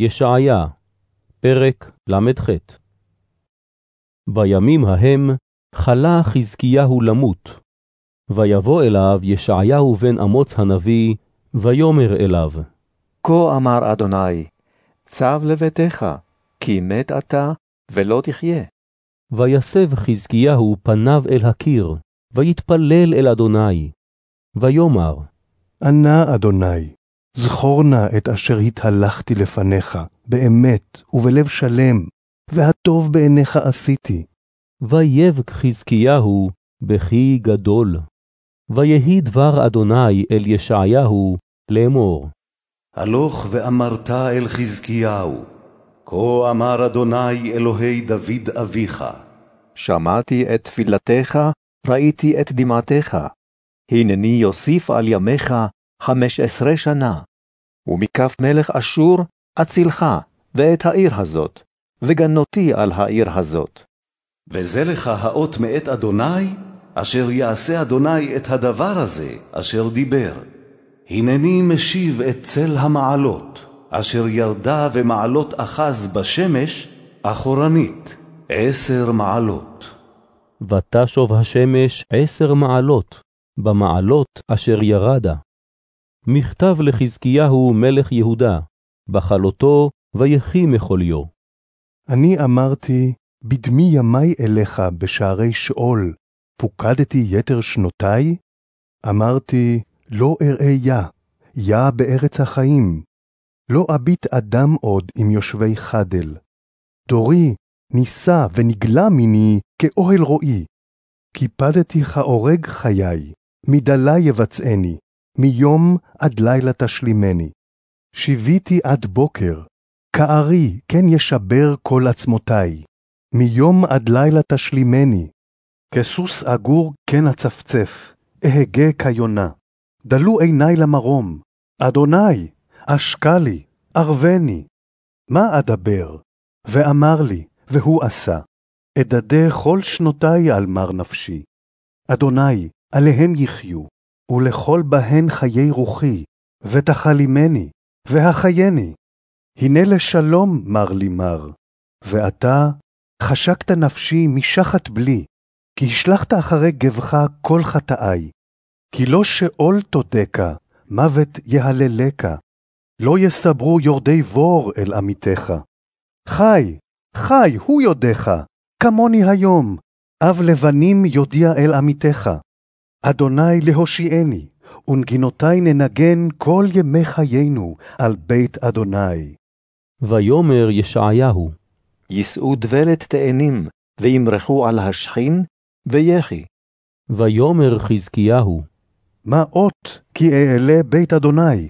ישעיה, פרק ל"ח בימים ההם חלה חזקיהו למות, ויבוא אליו ישעיהו בן אמוץ הנביא, ויאמר אליו, כה אמר אדוני, צב לביתך, כי מת אתה, ולא תחיה. ויסב חזקיהו פניו אל הקיר, ויתפלל אל אדוני, ויאמר, ענה אדוני, זכור נא את אשר התהלכתי לפניך, באמת ובלב שלם, והטוב בעיניך עשיתי. ויבק חזקיהו בכי גדול. ויהי דבר אדוני אל ישעיהו לאמור. הלוך ואמרת אל חזקיהו, כה אמר אדוני אלוהי דוד אביך. שמעתי את תפילתך, ראיתי את דמעתך. הנני יוסיף על ימיך חמש עשרה שנה, ומכף מלך אשור אצילך, ואת העיר הזאת, וגנותי על העיר הזאת. וזה לך האות מאת אדוני, אשר יעשה אדוני את הדבר הזה, אשר דיבר. הנני משיב את צל המעלות, אשר ירדה ומעלות אחז בשמש, אחורנית, עשר מעלות. ותשוב השמש עשר מעלות, במעלות אשר ירדה. מכתב לחזקיהו מלך יהודה, בחלותו ויחי מחוליו. אני אמרתי, בדמי ימי אליך בשערי שאול, פוקדתי יתר שנותי? אמרתי, לא אראה יה, יה בארץ החיים. לא אביט אדם עוד עם יושבי חדל. דורי נישא ונגלה מיני כאוהל רועי. קיפדתי כהורג חיי, מדלה יבצעני, מיום עד לילה תשלימני. שיוויתי עד בוקר, כארי כן ישבר כל עצמותי, מיום עד לילה תשלימני. כסוס אגור כן אצפצף, אהגה כיונה. דלו עיני למרום, אדוני, אשקה לי, ערבני. מה אדבר? ואמר לי, והוא עשה. אדדה כל שנותי על מר נפשי. אדוני, עליהם יחיו, ולכל בהן חיי רוחי, ותחלימני, והחייני. הנה לשלום מר לי מר, ואתה חשקת נפשי משחת בלי, כי השלכת אחרי גבך כל חטאי. כי לא שאול תודקה, מוות יהללקה, לא יסברו יורדי בור אל עמיתך. חי, חי, הוא יודך, כמוני היום, אב לבנים יודיע אל עמיתך. אדוני להושיעני, ונגינותי ננגן כל ימי חיינו על בית אדוני. ויאמר ישעיהו, יישאו דבלת תאנים, וימרחו על השכין, ויחי. ויאמר חזקיהו, מה אות כי אעלה בית אדוני?